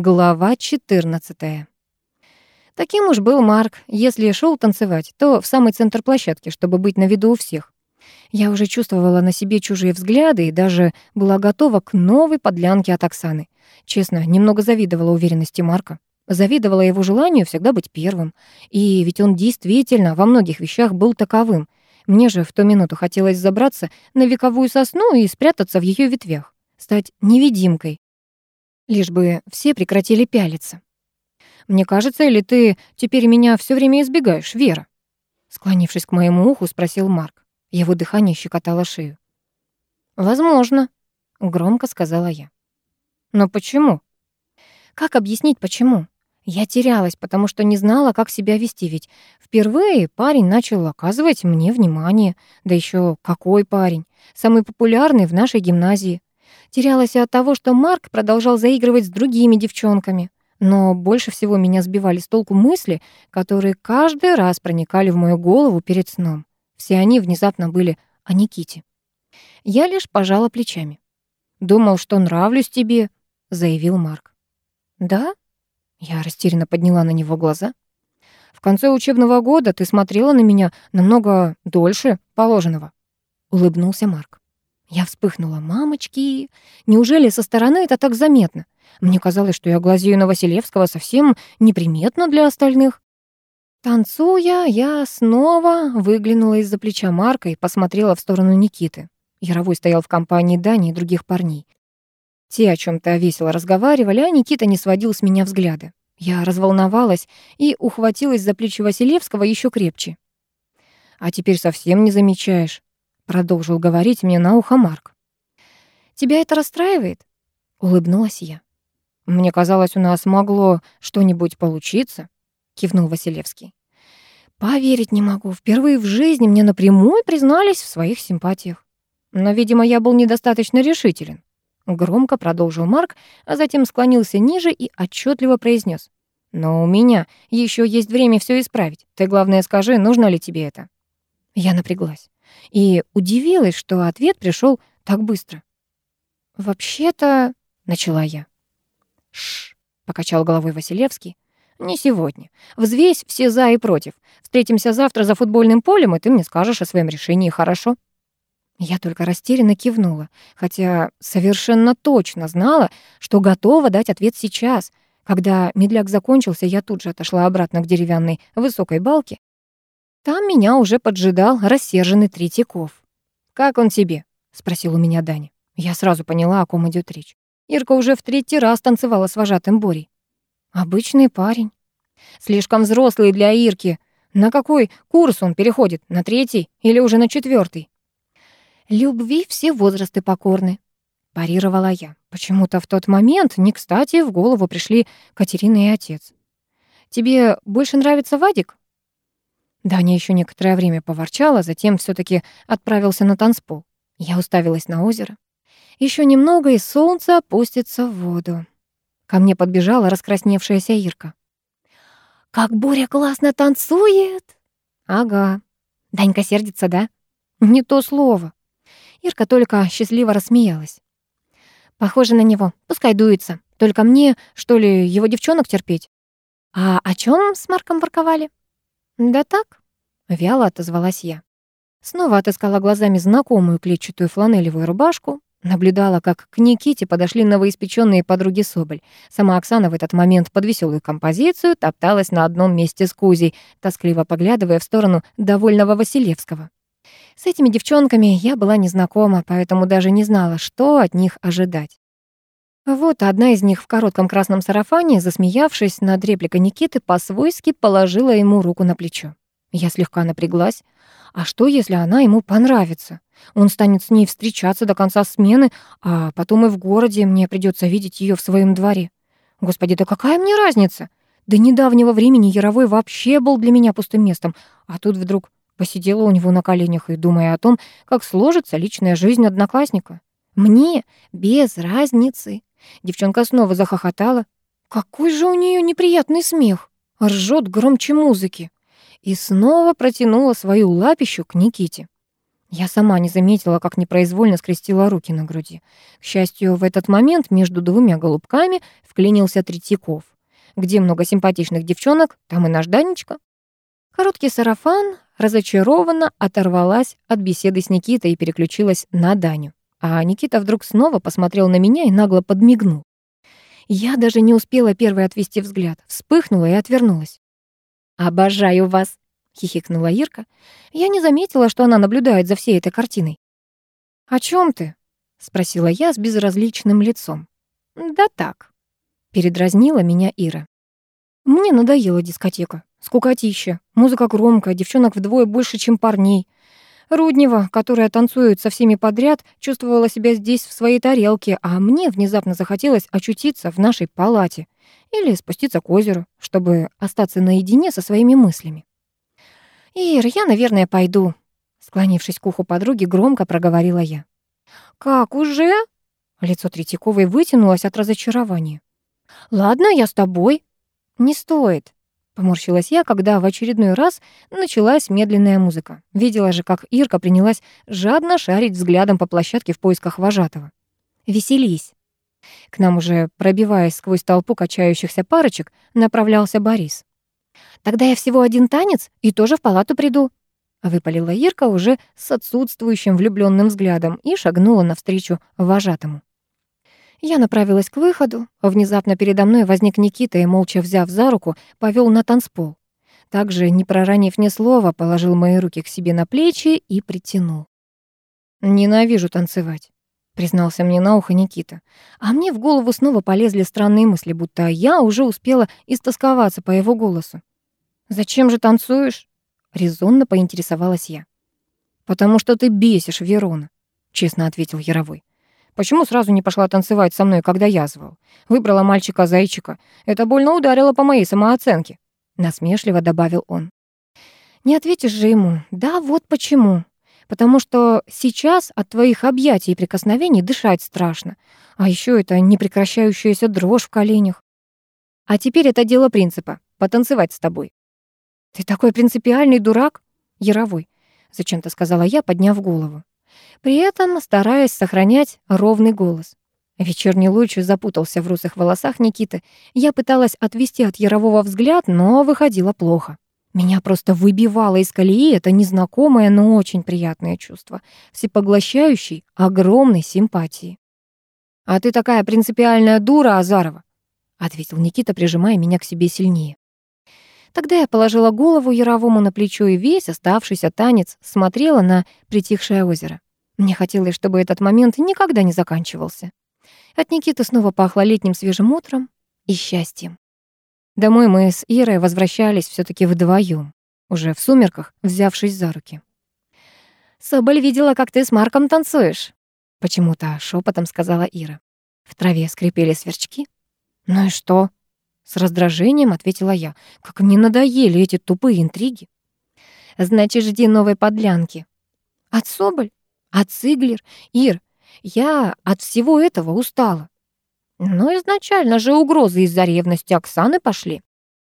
Глава 14. Таким уж был Марк. Если шел танцевать, то в самый центр площадки, чтобы быть на виду у всех. Я уже чувствовала на себе чужие взгляды и даже была готова к новой подлянке от Оксаны. Честно, немного завидовала уверенности Марка. Завидовала его желанию всегда быть первым. И ведь он действительно во многих вещах был таковым. Мне же в ту минуту хотелось забраться на вековую сосну и спрятаться в ее ветвях. Стать невидимкой, лишь бы все прекратили пялиться. «Мне кажется, или ты теперь меня все время избегаешь, Вера?» Склонившись к моему уху, спросил Марк. Его дыхание щекотало шею. «Возможно», — громко сказала я. «Но почему?» «Как объяснить, почему?» Я терялась, потому что не знала, как себя вести, ведь впервые парень начал оказывать мне внимание. Да еще какой парень? Самый популярный в нашей гимназии. Терялась и от того, что Марк продолжал заигрывать с другими девчонками. Но больше всего меня сбивали с толку мысли, которые каждый раз проникали в мою голову перед сном. Все они внезапно были о Никите. Я лишь пожала плечами. «Думал, что нравлюсь тебе», — заявил Марк. «Да?» Я растерянно подняла на него глаза. «В конце учебного года ты смотрела на меня намного дольше положенного», — улыбнулся Марк. Я вспыхнула. «Мамочки! Неужели со стороны это так заметно? Мне казалось, что я глазею на Василевского совсем неприметно для остальных». Танцуя, я снова выглянула из-за плеча Марка и посмотрела в сторону Никиты. Яровой стоял в компании Дани и других парней. Те о чем то весело разговаривали, а Никита не сводил с меня взгляды. Я разволновалась и ухватилась за плечи Василевского еще крепче. «А теперь совсем не замечаешь», продолжил говорить мне на ухо Марк. «Тебя это расстраивает?» — улыбнулась я. «Мне казалось, у нас могло что-нибудь получиться», — кивнул Василевский. «Поверить не могу. Впервые в жизни мне напрямую признались в своих симпатиях. Но, видимо, я был недостаточно решителен». Громко продолжил Марк, а затем склонился ниже и отчетливо произнес: «Но у меня еще есть время все исправить. Ты, главное, скажи, нужно ли тебе это?» Я напряглась и удивилась, что ответ пришел так быстро. «Вообще-то...» — начала я. «Шш», — покачал головой Василевский. «Не сегодня. Взвесь все за и против. Встретимся завтра за футбольным полем, и ты мне скажешь о своем решении, хорошо?» Я только растерянно кивнула, хотя совершенно точно знала, что готова дать ответ сейчас. Когда медляк закончился, я тут же отошла обратно к деревянной высокой балке там меня уже поджидал рассерженный Третьяков. «Как он тебе?» — спросил у меня Даня. Я сразу поняла, о ком идет речь. Ирка уже в третий раз танцевала с вожатым Борей. Обычный парень. Слишком взрослый для Ирки. На какой курс он переходит? На третий или уже на четвертый? Любви все возрасты покорны, парировала я. Почему-то в тот момент не кстати в голову пришли Катерина и отец. Тебе больше нравится Вадик? Даня еще некоторое время поворчала, затем все таки отправился на танцпол. Я уставилась на озеро. Еще немного, и солнце опустится в воду. Ко мне подбежала раскрасневшаяся Ирка. «Как Боря классно танцует!» «Ага. Данька сердится, да?» «Не то слово». Ирка только счастливо рассмеялась. «Похоже на него. Пускай дуется. Только мне, что ли, его девчонок терпеть?» «А о чем с Марком ворковали?» «Да так», — вяло отозвалась я. Снова отыскала глазами знакомую клетчатую фланелевую рубашку, наблюдала, как к Никите подошли новоиспеченные подруги Соболь. Сама Оксана в этот момент под веселую композицию топталась на одном месте с Кузей, тоскливо поглядывая в сторону довольного Василевского. С этими девчонками я была незнакома, поэтому даже не знала, что от них ожидать. Вот одна из них в коротком красном сарафане, засмеявшись над репликой Никиты, по-свойски положила ему руку на плечо. Я слегка напряглась. А что, если она ему понравится? Он станет с ней встречаться до конца смены, а потом и в городе мне придется видеть ее в своем дворе. Господи, да какая мне разница? До недавнего времени Яровой вообще был для меня пустым местом, а тут вдруг посидела у него на коленях и думая о том, как сложится личная жизнь одноклассника. Мне без разницы. Девчонка снова захохотала. Какой же у нее неприятный смех. Ржет громче музыки. И снова протянула свою лапищу к Никите. Я сама не заметила, как непроизвольно скрестила руки на груди. К счастью, в этот момент между двумя голубками вклинился Третьяков. Где много симпатичных девчонок, там и наш Данечка. Короткий сарафан разочарованно оторвалась от беседы с Никитой и переключилась на Даню. А Никита вдруг снова посмотрел на меня и нагло подмигнул. Я даже не успела первой отвести взгляд, вспыхнула и отвернулась. «Обожаю вас!» — хихикнула Ирка. Я не заметила, что она наблюдает за всей этой картиной. «О чем ты?» — спросила я с безразличным лицом. «Да так», — передразнила меня Ира. «Мне надоела дискотека. Скукотища. Музыка громкая, девчонок вдвое больше, чем парней. Руднева, которая танцует со всеми подряд, чувствовала себя здесь в своей тарелке, а мне внезапно захотелось очутиться в нашей палате или спуститься к озеру, чтобы остаться наедине со своими мыслями. «Ир, я, наверное, пойду», — склонившись к уху подруги, громко проговорила я. «Как, уже?» Лицо Третьяковой вытянулось от разочарования. «Ладно, я с тобой». «Не стоит», Поморщилась я, когда в очередной раз началась медленная музыка. Видела же, как Ирка принялась жадно шарить взглядом по площадке в поисках вожатого. «Веселись». К нам уже, пробиваясь сквозь толпу качающихся парочек, направлялся Борис. «Тогда я всего один танец и тоже в палату приду», — выпалила Ирка уже с отсутствующим влюбленным взглядом и шагнула навстречу вожатому. Я направилась к выходу. Внезапно передо мной возник Никита и, молча взяв за руку, повел на танцпол. Также, не проронив ни слова, положил мои руки к себе на плечи и притянул. «Ненавижу танцевать», — признался мне на ухо Никита. А мне в голову снова полезли странные мысли, будто я уже успела истосковаться по его голосу. «Зачем же танцуешь?» — резонно поинтересовалась я. «Потому что ты бесишь, Верона», — честно ответил Яровой. Почему сразу не пошла танцевать со мной, когда я звал? Выбрала мальчика-зайчика. Это больно ударило по моей самооценке. Насмешливо добавил он. Не ответишь же ему. Да, вот почему. Потому что сейчас от твоих объятий и прикосновений дышать страшно. А еще это непрекращающаяся дрожь в коленях. А теперь это дело принципа. Потанцевать с тобой. Ты такой принципиальный дурак, Яровой. Зачем-то сказала я, подняв голову при этом стараясь сохранять ровный голос. Вечерний луч запутался в русых волосах Никиты. Я пыталась отвести от Ярового взгляд, но выходило плохо. Меня просто выбивало из колеи это незнакомое, но очень приятное чувство, всепоглощающей, огромной симпатии. «А ты такая принципиальная дура, Азарова», — ответил Никита, прижимая меня к себе сильнее. Тогда я положила голову Яровому на плечо и весь оставшийся танец смотрела на притихшее озеро. Мне хотелось, чтобы этот момент никогда не заканчивался. От Никиты снова пахло летним свежим утром и счастьем. Домой мы с Ирой возвращались все таки вдвоем, уже в сумерках, взявшись за руки. «Соболь видела, как ты с Марком танцуешь», — почему-то шепотом сказала Ира. В траве скрипели сверчки. «Ну и что?» — с раздражением ответила я. «Как мне надоели эти тупые интриги». «Значит, жди новой подлянки». «От Соболь?» От Циглер? Ир, я от всего этого устала. Но изначально же угрозы из-за ревности Оксаны пошли.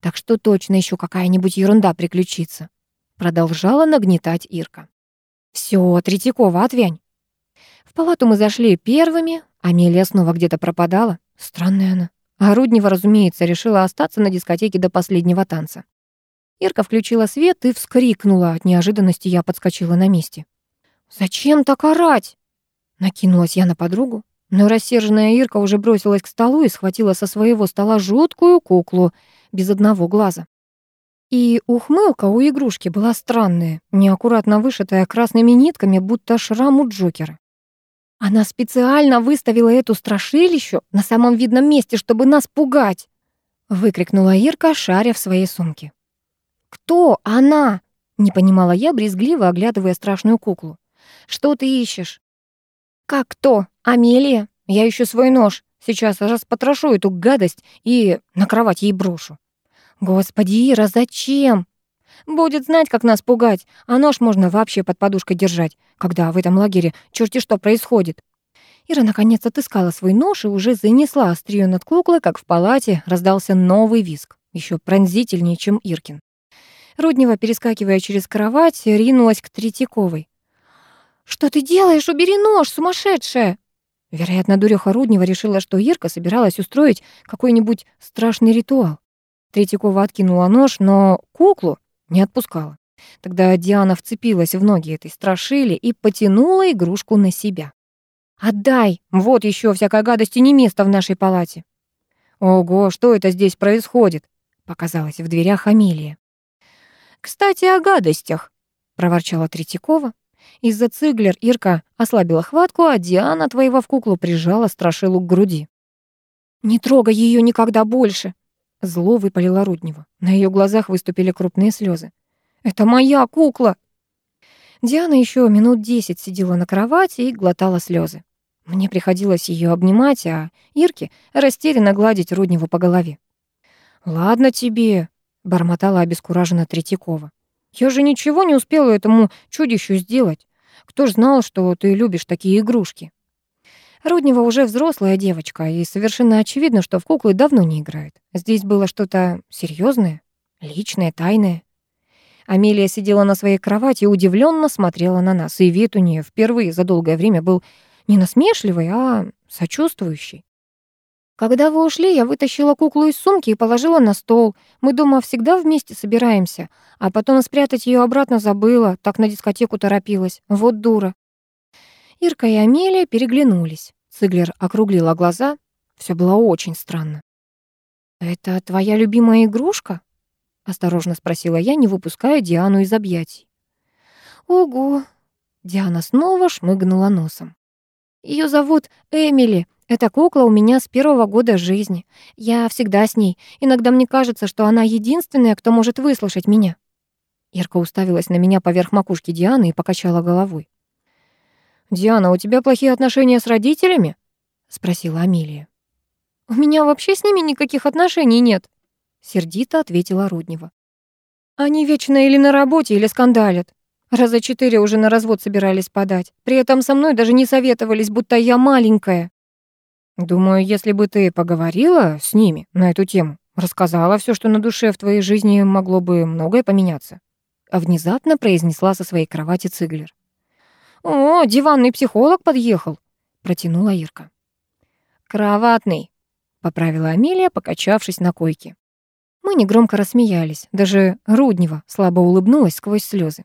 Так что точно еще какая-нибудь ерунда приключится. Продолжала нагнетать Ирка. Все, Третьякова, отвянь. В палату мы зашли первыми, Амелия снова где-то пропадала. Странная она. А Руднева, разумеется, решила остаться на дискотеке до последнего танца. Ирка включила свет и вскрикнула. От неожиданности я подскочила на месте. «Зачем так орать?» Накинулась я на подругу, но рассерженная Ирка уже бросилась к столу и схватила со своего стола жуткую куклу без одного глаза. И ухмылка у игрушки была странная, неаккуратно вышитая красными нитками, будто шрам у Джокера. Она специально выставила эту страшилищу на самом видном месте, чтобы нас пугать, выкрикнула Ирка, шаря в своей сумке. Кто она? не понимала я, брезгливо оглядывая страшную куклу. Что ты ищешь?» «Как кто? Амелия? Я ищу свой нож. Сейчас распотрошу эту гадость и на кровать ей брошу». «Господи, Ира, зачем?» «Будет знать, как нас пугать, а нож можно вообще под подушкой держать, когда в этом лагере черти что происходит». Ира наконец отыскала свой нож и уже занесла острие над куклой, как в палате раздался новый визг, еще пронзительнее, чем Иркин. Руднева, перескакивая через кровать, ринулась к Третьяковой. «Что ты делаешь? Убери нож, сумасшедшая!» Вероятно, дуреха Руднева решила, что Ирка собиралась устроить какой-нибудь страшный ритуал. Третьякова откинула нож, но куклу не отпускала. Тогда Диана вцепилась в ноги этой страшили и потянула игрушку на себя. «Отдай! Вот еще всякой гадости не место в нашей палате!» «Ого, что это здесь происходит?» — показалась в дверях Амелия. «Кстати, о гадостях!» — проворчала Третьякова. Из-за циглер Ирка ослабила хватку, а Диана, отвоевав куклу, прижала страшилу к груди. «Не трогай ее никогда больше!» Зло выпалила Руднева. На ее глазах выступили крупные слезы. «Это моя кукла!» Диана еще минут десять сидела на кровати и глотала слезы. Мне приходилось ее обнимать, а Ирке растерянно гладить Рудневу по голове. «Ладно тебе», — бормотала обескураженно Третьякова. Я же ничего не успела этому чудищу сделать. Кто ж знал, что ты любишь такие игрушки? Руднева уже взрослая девочка, и совершенно очевидно, что в куклы давно не играет. Здесь было что-то серьезное, личное, тайное. Амелия сидела на своей кровати и удивленно смотрела на нас, и вид у нее впервые за долгое время был не насмешливый, а сочувствующий. Когда вы ушли, я вытащила куклу из сумки и положила на стол. Мы дома всегда вместе собираемся, а потом спрятать ее обратно забыла, так на дискотеку торопилась. Вот дура. Ирка и Амелия переглянулись. Циглер округлила глаза. Все было очень странно. «Это твоя любимая игрушка?» — осторожно спросила я, не выпуская Диану из объятий. «Ого!» — Диана снова шмыгнула носом. Ее зовут Эмили. Эта кукла у меня с первого года жизни. Я всегда с ней. Иногда мне кажется, что она единственная, кто может выслушать меня». Ирка уставилась на меня поверх макушки Дианы и покачала головой. «Диана, у тебя плохие отношения с родителями?» — спросила Амелия. «У меня вообще с ними никаких отношений нет», — сердито ответила Руднева. «Они вечно или на работе, или скандалят. Раза четыре уже на развод собирались подать. При этом со мной даже не советовались, будто я маленькая». Думаю, если бы ты поговорила с ними на эту тему, рассказала все, что на душе в твоей жизни могло бы многое поменяться. А внезапно произнесла со своей кровати Циглер. «О, диванный психолог подъехал», — протянула Ирка. «Кроватный», — поправила Амелия, покачавшись на койке. Мы негромко рассмеялись, даже Руднева слабо улыбнулась сквозь слезы.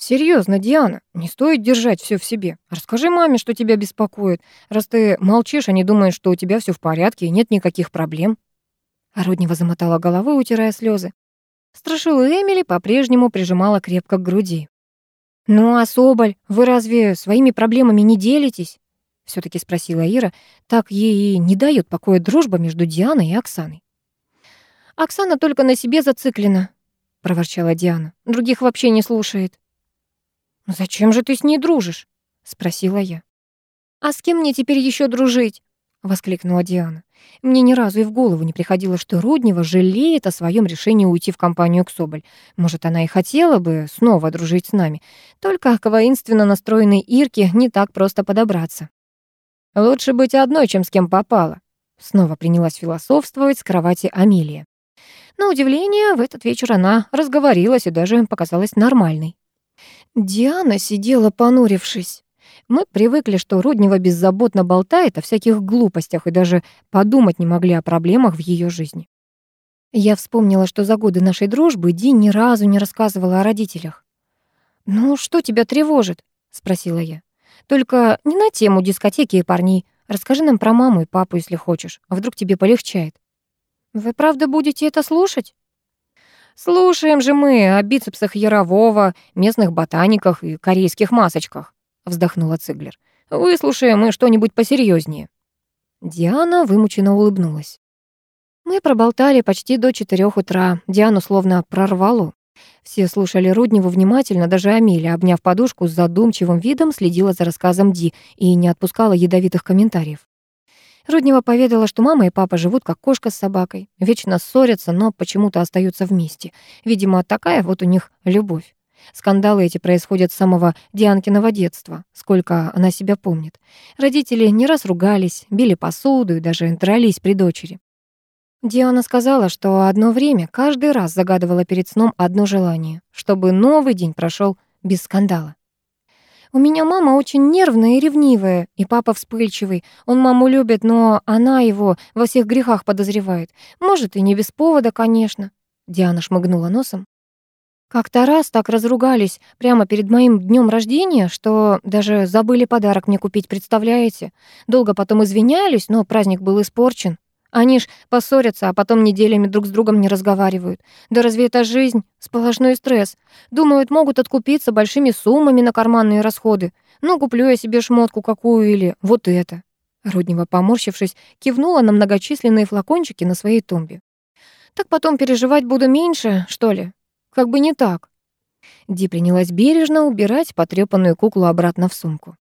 Серьезно, Диана, не стоит держать все в себе. Расскажи маме, что тебя беспокоит. Раз ты молчишь, они думают, что у тебя все в порядке и нет никаких проблем. Роднева замотала головой, утирая слезы. Страшила Эмили по-прежнему прижимала крепко к груди. «Ну а Соболь, вы разве своими проблемами не делитесь?» все таки спросила Ира. Так ей и не дает покоя дружба между Дианой и Оксаной. «Оксана только на себе зациклена», — проворчала Диана. «Других вообще не слушает». «Ну «Зачем же ты с ней дружишь?» — спросила я. «А с кем мне теперь еще дружить?» — воскликнула Диана. Мне ни разу и в голову не приходило, что Руднева жалеет о своем решении уйти в компанию к Соболь. Может, она и хотела бы снова дружить с нами. Только к воинственно настроенной Ирке не так просто подобраться. «Лучше быть одной, чем с кем попало», — снова принялась философствовать с кровати Амелия. На удивление, в этот вечер она разговорилась и даже показалась нормальной. Диана сидела понурившись. Мы привыкли, что Руднева беззаботно болтает о всяких глупостях и даже подумать не могли о проблемах в ее жизни. Я вспомнила, что за годы нашей дружбы Ди ни разу не рассказывала о родителях. «Ну, что тебя тревожит?» — спросила я. «Только не на тему дискотеки и парней. Расскажи нам про маму и папу, если хочешь. А вдруг тебе полегчает?» «Вы правда будете это слушать?» «Слушаем же мы о бицепсах Ярового, местных ботаниках и корейских масочках», — вздохнула Циглер. «Выслушаем мы что-нибудь посерьезнее». Диана вымученно улыбнулась. Мы проболтали почти до четырех утра. Диану словно прорвало. Все слушали Рудневу внимательно, даже Амелия, обняв подушку, с задумчивым видом следила за рассказом Ди и не отпускала ядовитых комментариев. Руднева поведала, что мама и папа живут как кошка с собакой, вечно ссорятся, но почему-то остаются вместе. Видимо, такая вот у них любовь. Скандалы эти происходят с самого Дианкиного детства, сколько она себя помнит. Родители не раз ругались, били посуду и даже дрались при дочери. Диана сказала, что одно время каждый раз загадывала перед сном одно желание, чтобы новый день прошел без скандала. У меня мама очень нервная и ревнивая, и папа вспыльчивый. Он маму любит, но она его во всех грехах подозревает. Может, и не без повода, конечно. Диана шмыгнула носом. Как-то раз так разругались прямо перед моим днем рождения, что даже забыли подарок мне купить, представляете? Долго потом извинялись, но праздник был испорчен. Они ж поссорятся, а потом неделями друг с другом не разговаривают. Да разве это жизнь? Сплошной стресс. Думают, могут откупиться большими суммами на карманные расходы. Ну, куплю я себе шмотку какую или вот это. Руднева, поморщившись, кивнула на многочисленные флакончики на своей тумбе. Так потом переживать буду меньше, что ли? Как бы не так. Ди принялась бережно убирать потрепанную куклу обратно в сумку.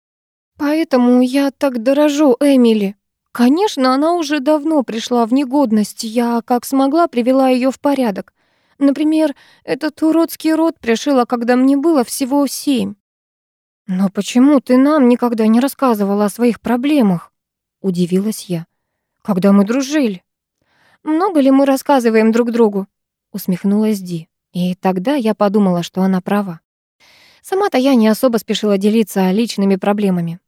«Поэтому я так дорожу Эмили. Конечно, она уже давно пришла в негодность. Я, как смогла, привела ее в порядок. Например, этот уродский рот пришила, когда мне было всего семь. «Но почему ты нам никогда не рассказывала о своих проблемах?» — удивилась я. «Когда мы дружили?» «Много ли мы рассказываем друг другу?» — усмехнулась Ди. И тогда я подумала, что она права. Сама-то я не особо спешила делиться личными проблемами.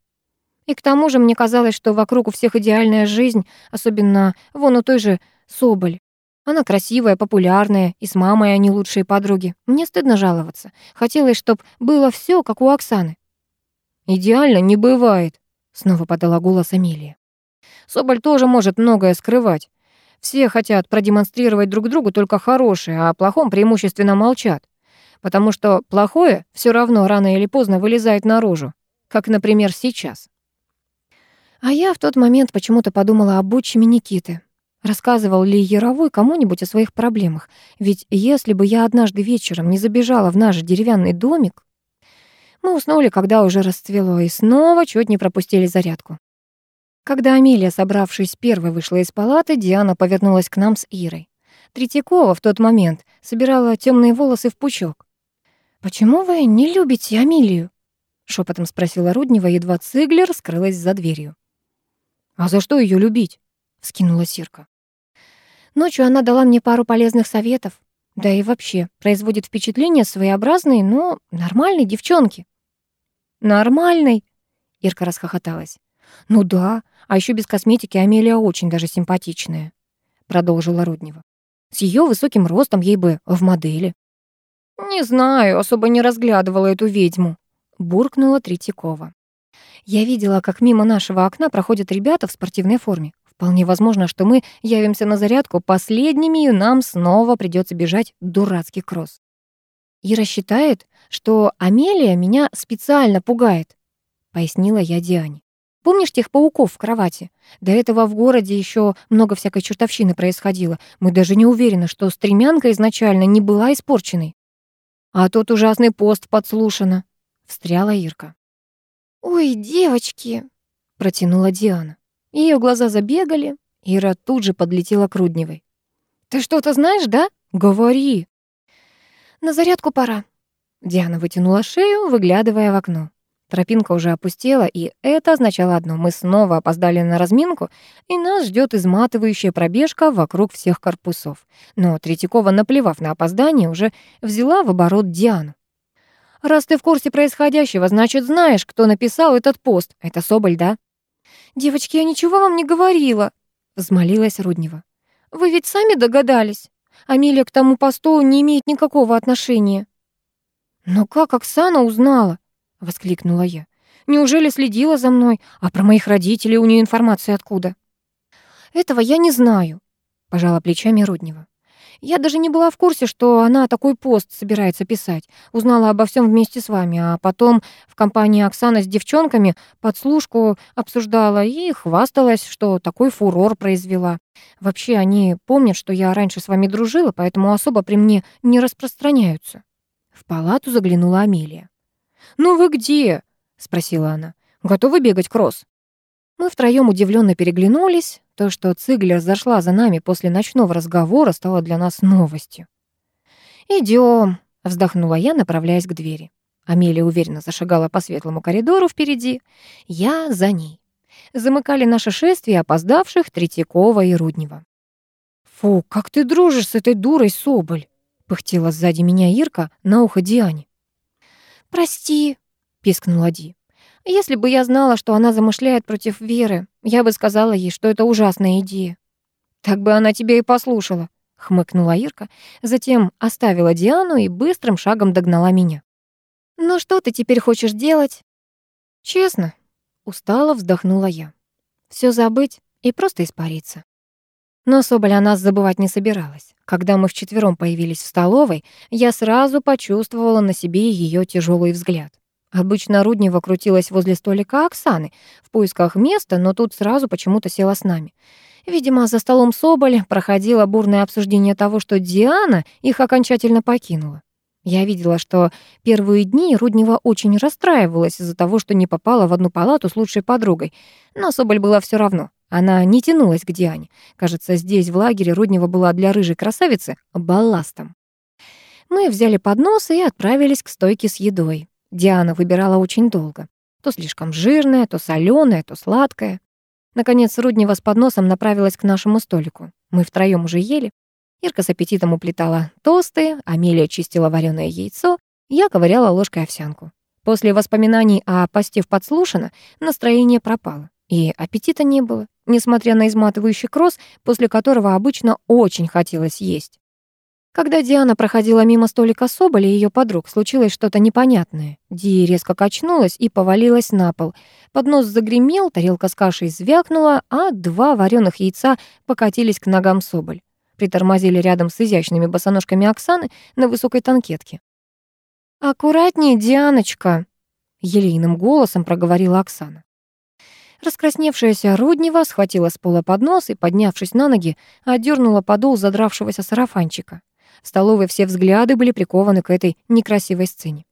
И к тому же мне казалось, что вокруг у всех идеальная жизнь, особенно вон у той же Соболь. Она красивая, популярная, и с мамой они лучшие подруги. Мне стыдно жаловаться. Хотелось, чтобы было все, как у Оксаны. «Идеально не бывает», — снова подала голос Амелия. «Соболь тоже может многое скрывать. Все хотят продемонстрировать друг другу только хорошее, а о плохом преимущественно молчат. Потому что плохое все равно рано или поздно вылезает наружу. Как, например, сейчас. А я в тот момент почему-то подумала об отчиме Никиты. Рассказывал ли Яровой кому-нибудь о своих проблемах? Ведь если бы я однажды вечером не забежала в наш деревянный домик... Мы уснули, когда уже расцвело, и снова чуть не пропустили зарядку. Когда Амелия, собравшись первой, вышла из палаты, Диана повернулась к нам с Ирой. Третьякова в тот момент собирала темные волосы в пучок. «Почему вы не любите Амелию?» — шепотом спросила Руднева, едва Циглер скрылась за дверью. «А за что ее любить?» — вскинула Сирка. Ночью она дала мне пару полезных советов. Да и вообще, производит впечатление своеобразной, но нормальной девчонки. «Нормальной?» — Ирка расхохоталась. «Ну да, а еще без косметики Амелия очень даже симпатичная», — продолжила Руднева. «С ее высоким ростом ей бы в модели». «Не знаю, особо не разглядывала эту ведьму», — буркнула Третьякова. «Я видела, как мимо нашего окна проходят ребята в спортивной форме. Вполне возможно, что мы явимся на зарядку последними, и нам снова придется бежать дурацкий кросс. Ира считает, что Амелия меня специально пугает, пояснила я Диане. Помнишь тех пауков в кровати? До этого в городе еще много всякой чертовщины происходило. Мы даже не уверены, что стремянка изначально не была испорченной. А тот ужасный пост подслушано. Встряла Ирка. «Ой, девочки!» — протянула Диана. Ее глаза забегали. Ира тут же подлетела к Рудневой. «Ты что-то знаешь, да? Говори!» «На зарядку пора». Диана вытянула шею, выглядывая в окно. Тропинка уже опустела, и это означало одно. Мы снова опоздали на разминку, и нас ждет изматывающая пробежка вокруг всех корпусов. Но Третьякова, наплевав на опоздание, уже взяла в оборот Диану. «Раз ты в курсе происходящего, значит, знаешь, кто написал этот пост. Это Соболь, да?» «Девочки, я ничего вам не говорила», — взмолилась Руднева. «Вы ведь сами догадались. Амелия к тому посту не имеет никакого отношения». «Но как Оксана узнала?» — воскликнула я. «Неужели следила за мной? А про моих родителей у нее информация откуда?» «Этого я не знаю», — пожала плечами Руднева. «Я даже не была в курсе, что она такой пост собирается писать. Узнала обо всем вместе с вами, а потом в компании Оксана с девчонками подслушку обсуждала и хвасталась, что такой фурор произвела. Вообще, они помнят, что я раньше с вами дружила, поэтому особо при мне не распространяются». В палату заглянула Амелия. «Ну вы где?» — спросила она. «Готовы бегать кросс?» Мы втроём удивлённо переглянулись. То, что Циглер зашла за нами после ночного разговора, стало для нас новостью. «Идём», — вздохнула я, направляясь к двери. Амелия уверенно зашагала по светлому коридору впереди. Я за ней. Замыкали наше шествие опоздавших Третьякова и Руднева. «Фу, как ты дружишь с этой дурой, Соболь!» — пыхтела сзади меня Ирка на ухо Диане. «Прости», — пискнула Ди. «Если бы я знала, что она замышляет против Веры, я бы сказала ей, что это ужасная идея». «Так бы она тебя и послушала», — хмыкнула Ирка, затем оставила Диану и быстрым шагом догнала меня. «Ну что ты теперь хочешь делать?» «Честно», — устало вздохнула я. Все забыть и просто испариться». Но Соболь о нас забывать не собиралась. Когда мы вчетвером появились в столовой, я сразу почувствовала на себе ее тяжелый взгляд. Обычно Руднева крутилась возле столика Оксаны в поисках места, но тут сразу почему-то села с нами. Видимо, за столом Соболь проходило бурное обсуждение того, что Диана их окончательно покинула. Я видела, что первые дни Руднева очень расстраивалась из-за того, что не попала в одну палату с лучшей подругой, но Соболь была все равно. Она не тянулась к Диане. Кажется, здесь, в лагере, Руднева была для рыжей красавицы балластом. Мы взяли поднос и отправились к стойке с едой. Диана выбирала очень долго. То слишком жирное, то соленое, то сладкое. Наконец, Руднева с подносом направилась к нашему столику. Мы втроем уже ели. Ирка с аппетитом уплетала тосты, Амелия чистила вареное яйцо, я ковыряла ложкой овсянку. После воспоминаний о посте в подслушано настроение пропало. И аппетита не было, несмотря на изматывающий кросс, после которого обычно очень хотелось есть. Когда Диана проходила мимо столика Соболя и ее подруг, случилось что-то непонятное. Ди резко качнулась и повалилась на пол. Поднос загремел, тарелка с кашей звякнула, а два вареных яйца покатились к ногам Соболь. Притормозили рядом с изящными босоножками Оксаны на высокой танкетке. «Аккуратнее, Дианочка!» — елейным голосом проговорила Оксана. Раскрасневшаяся Руднева схватила с пола поднос и, поднявшись на ноги, отдернула подол задравшегося сарафанчика. В столовой все взгляды были прикованы к этой некрасивой сцене.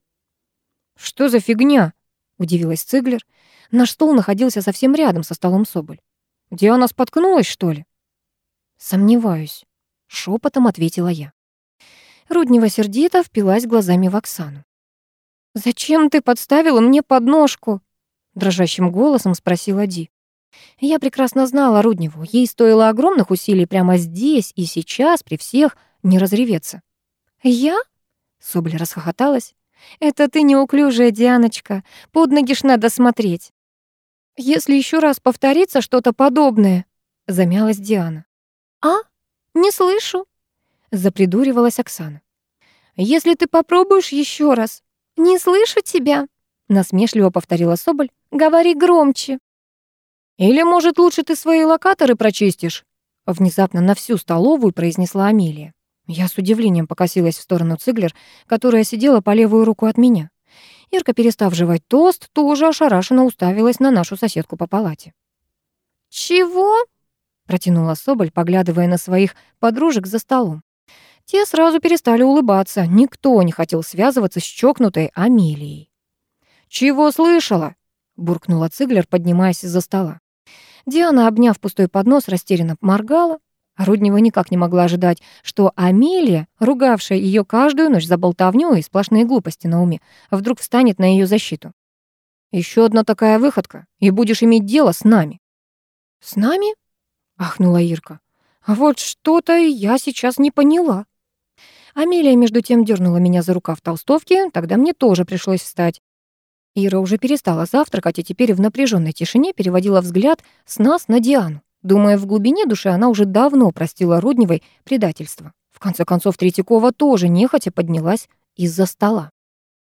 «Что за фигня?» — удивилась Циглер. Наш стол находился совсем рядом со столом Соболь. «Диана споткнулась, что ли?» «Сомневаюсь», — шепотом ответила я. Руднева сердито впилась глазами в Оксану. «Зачем ты подставила мне подножку?» дрожащим голосом спросила Ди. Я прекрасно знала Рудневу. Ей стоило огромных усилий прямо здесь и сейчас при всех не разреветься. «Я?» — Соболь расхохоталась. «Это ты неуклюжая, Дианочка. Под ноги ж надо смотреть». «Если еще раз повторится что-то подобное», — замялась Диана. «А? Не слышу», — запридуривалась Оксана. «Если ты попробуешь еще раз». «Не слышу тебя», — насмешливо повторила Соболь. Говори громче». «Или, может, лучше ты свои локаторы прочистишь?» Внезапно на всю столовую произнесла Амелия. Я с удивлением покосилась в сторону Циглер, которая сидела по левую руку от меня. Ирка, перестав жевать тост, тоже ошарашенно уставилась на нашу соседку по палате. «Чего?» — протянула Соболь, поглядывая на своих подружек за столом. Те сразу перестали улыбаться. Никто не хотел связываться с чокнутой Амелией. «Чего слышала?» буркнула Циглер, поднимаясь из-за стола. Диана, обняв пустой поднос, растерянно моргала. Руднева никак не могла ожидать, что Амелия, ругавшая ее каждую ночь за болтовню и сплошные глупости на уме, вдруг встанет на ее защиту. Еще одна такая выходка, и будешь иметь дело с нами». «С нами?» — ахнула Ирка. «А вот что-то я сейчас не поняла». Амелия между тем дернула меня за рукав толстовки, тогда мне тоже пришлось встать. Ира уже перестала завтракать и теперь в напряженной тишине переводила взгляд с нас на Диану. Думая, в глубине души она уже давно простила Рудневой предательство. В конце концов, Третьякова тоже нехотя поднялась из-за стола.